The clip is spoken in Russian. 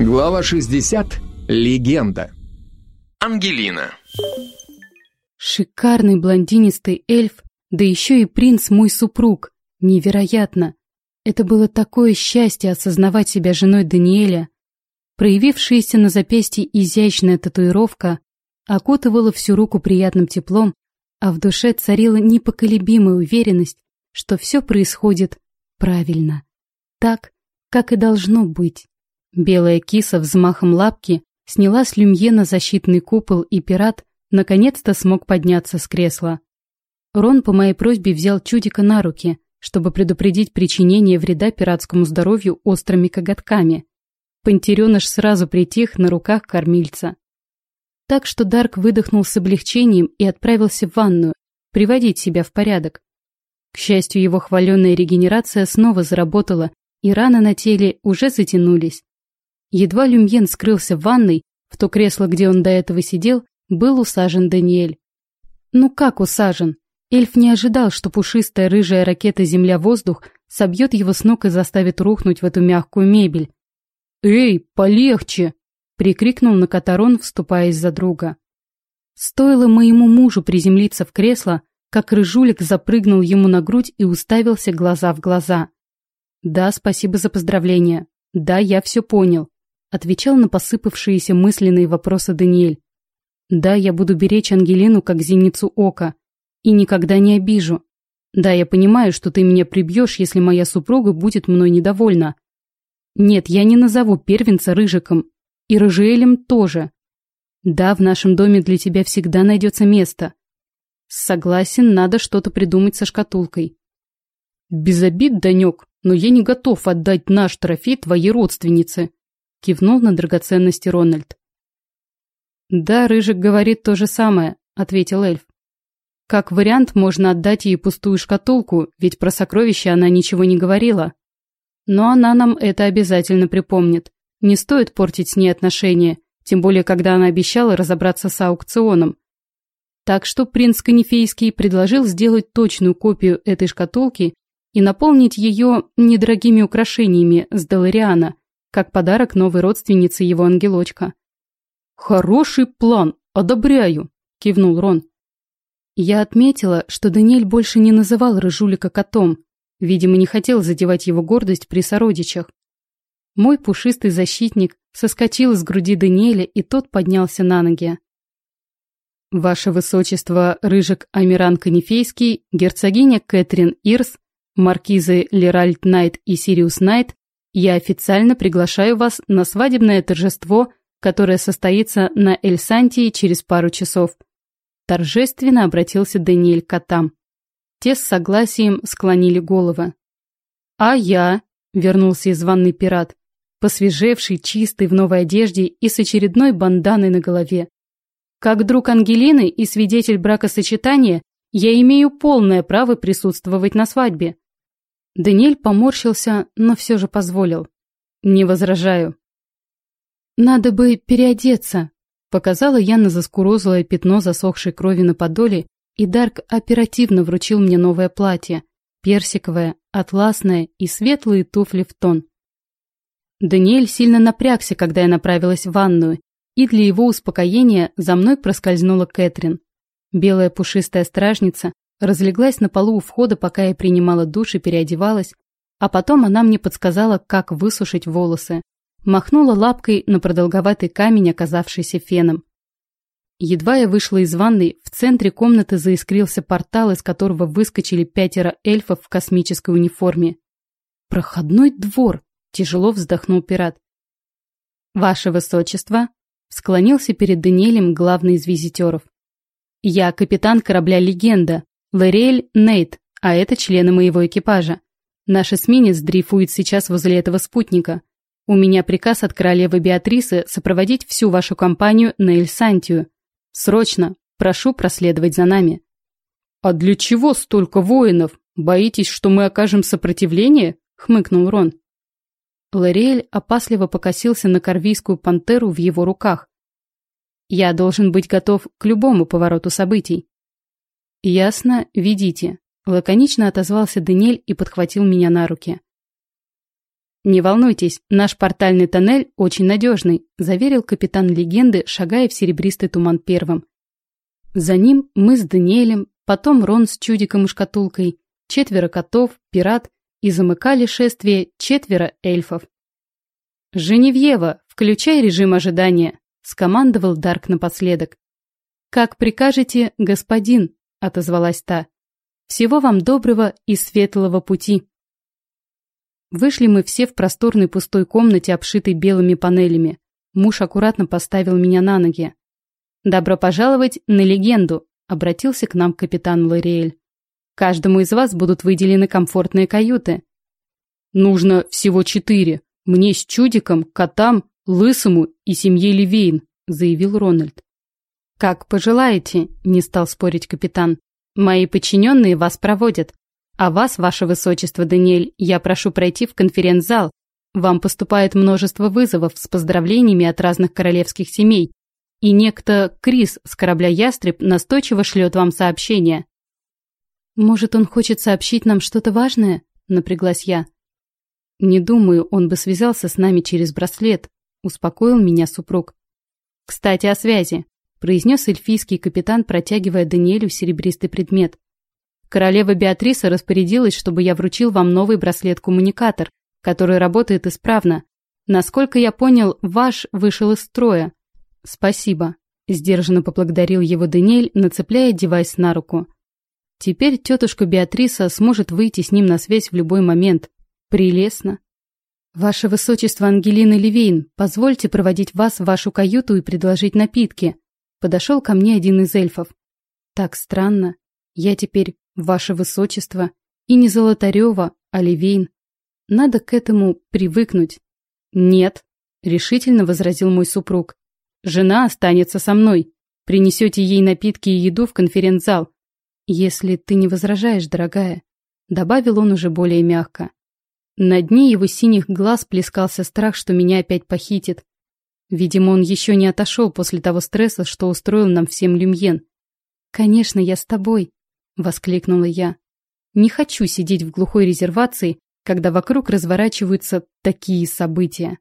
Глава 60. Легенда. Ангелина. Шикарный блондинистый эльф, да еще и принц мой супруг. Невероятно. Это было такое счастье осознавать себя женой Даниэля. Проявившаяся на запястье изящная татуировка окутывала всю руку приятным теплом, а в душе царила непоколебимая уверенность, что все происходит правильно. Так, как и должно быть. Белая киса взмахом лапки сняла с Люмьена защитный купол, и пират наконец-то смог подняться с кресла. Рон по моей просьбе взял чудика на руки, чтобы предупредить причинение вреда пиратскому здоровью острыми коготками. Пантереныш сразу притих на руках кормильца. Так что Дарк выдохнул с облегчением и отправился в ванную, приводить себя в порядок. К счастью, его хваленная регенерация снова заработала, и раны на теле уже затянулись. Едва Люмьен скрылся в ванной, в то кресло, где он до этого сидел, был усажен Даниэль. Ну как усажен? Эльф не ожидал, что пушистая рыжая ракета «Земля-воздух» собьет его с ног и заставит рухнуть в эту мягкую мебель. «Эй, полегче!» — прикрикнул на Катарон, вступаясь за друга. Стоило моему мужу приземлиться в кресло, как рыжулик запрыгнул ему на грудь и уставился глаза в глаза. «Да, спасибо за поздравления. Да, я все понял отвечал на посыпавшиеся мысленные вопросы Даниэль. Да, я буду беречь Ангелину как зеницу ока и никогда не обижу. Да, я понимаю, что ты меня прибьешь, если моя супруга будет мной недовольна. Нет, я не назову первенца Рыжиком. И Рыжиэлем тоже. Да, в нашем доме для тебя всегда найдется место. Согласен, надо что-то придумать со шкатулкой. Без обид, Данек, но я не готов отдать наш трофей твоей родственнице. Кивнул на драгоценности Рональд. «Да, Рыжик говорит то же самое», — ответил эльф. «Как вариант, можно отдать ей пустую шкатулку, ведь про сокровища она ничего не говорила. Но она нам это обязательно припомнит. Не стоит портить с ней отношения, тем более, когда она обещала разобраться с аукционом. Так что принц Канифейский предложил сделать точную копию этой шкатулки и наполнить ее недорогими украшениями с Делариана, как подарок новой родственнице его ангелочка. «Хороший план, одобряю», – кивнул Рон. Я отметила, что Даниэль больше не называл Рыжулика котом, видимо, не хотел задевать его гордость при сородичах. Мой пушистый защитник соскочил с груди Даниэля, и тот поднялся на ноги. «Ваше Высочество, Рыжик Амиран Канифейский, герцогиня Кэтрин Ирс, маркизы Леральд Найт и Сириус Найт я официально приглашаю вас на свадебное торжество, которое состоится на Эльсантии через пару часов. Торжественно обратился Даниэль к котам. Те с согласием склонили головы. А я, вернулся из ванной пират, посвежевший, чистый, в новой одежде и с очередной банданой на голове. Как друг Ангелины и свидетель бракосочетания, я имею полное право присутствовать на свадьбе. Даниэль поморщился, но все же позволил. «Не возражаю». «Надо бы переодеться», — показала я на заскурозлое пятно засохшей крови на подоле, и Дарк оперативно вручил мне новое платье, персиковое, атласное и светлые туфли в тон. Даниэль сильно напрягся, когда я направилась в ванную, и для его успокоения за мной проскользнула Кэтрин. Белая пушистая стражница разлеглась на полу у входа, пока я принимала душ и переодевалась, а потом она мне подсказала, как высушить волосы. Махнула лапкой на продолговатый камень, оказавшийся феном. Едва я вышла из ванной, в центре комнаты заискрился портал, из которого выскочили пятеро эльфов в космической униформе. «Проходной двор!» – тяжело вздохнул пират. «Ваше высочество!» – склонился перед Даниэлем главный из визитеров. «Я капитан корабля «Легенда», Лориэль Нейт, а это члены моего экипажа. Наш эсминец дрейфует сейчас возле этого спутника. У меня приказ от королевы Беатрисы сопроводить всю вашу компанию на Эльсантию. Срочно, прошу проследовать за нами. А для чего столько воинов? Боитесь, что мы окажем сопротивление? хмыкнул Рон. Лориэль опасливо покосился на корвийскую пантеру в его руках. Я должен быть готов к любому повороту событий. «Ясно, ведите», – лаконично отозвался Даниэль и подхватил меня на руки. «Не волнуйтесь, наш портальный тоннель очень надежный», заверил капитан легенды, шагая в серебристый туман первым. За ним мы с Даниэлем, потом Рон с чудиком и шкатулкой, четверо котов, пират и замыкали шествие четверо эльфов. «Женевьева, включай режим ожидания», — скомандовал Дарк напоследок. «Как прикажете, господин», — отозвалась та. «Всего вам доброго и светлого пути». Вышли мы все в просторной пустой комнате, обшитой белыми панелями. Муж аккуратно поставил меня на ноги. «Добро пожаловать на легенду», — обратился к нам капитан Лориэль. «Каждому из вас будут выделены комфортные каюты». «Нужно всего четыре. Мне с чудиком, котам, лысому и семье Левейн», — заявил Рональд. «Как пожелаете», — не стал спорить капитан. «Мои подчиненные вас проводят. А вас, ваше высочество Даниэль, я прошу пройти в конференц-зал. Вам поступает множество вызовов с поздравлениями от разных королевских семей. И некто Крис с корабля «Ястреб» настойчиво шлет вам сообщение. «Может, он хочет сообщить нам что-то важное?» – напряглась я. «Не думаю, он бы связался с нами через браслет», – успокоил меня супруг. «Кстати, о связи», – произнес эльфийский капитан, протягивая Даниэлю серебристый предмет. Королева Беатриса распорядилась, чтобы я вручил вам новый браслет-коммуникатор, который работает исправно. Насколько я понял, ваш вышел из строя. Спасибо. Сдержанно поблагодарил его Даниэль, нацепляя девайс на руку. Теперь тетушка Беатриса сможет выйти с ним на связь в любой момент. Прелестно. Ваше Высочество Ангелина Левейн, позвольте проводить вас в вашу каюту и предложить напитки. Подошел ко мне один из эльфов. Так странно. Я теперь Ваше Высочество, и не Золотарева, а Левейн. Надо к этому привыкнуть. Нет, решительно возразил мой супруг. Жена останется со мной. Принесете ей напитки и еду в конференц-зал. Если ты не возражаешь, дорогая, добавил он уже более мягко. На дне его синих глаз плескался страх, что меня опять похитит. Видимо, он еще не отошел после того стресса, что устроил нам всем Люмьен. «Конечно, я с тобой», воскликнула я. Не хочу сидеть в глухой резервации, когда вокруг разворачиваются такие события.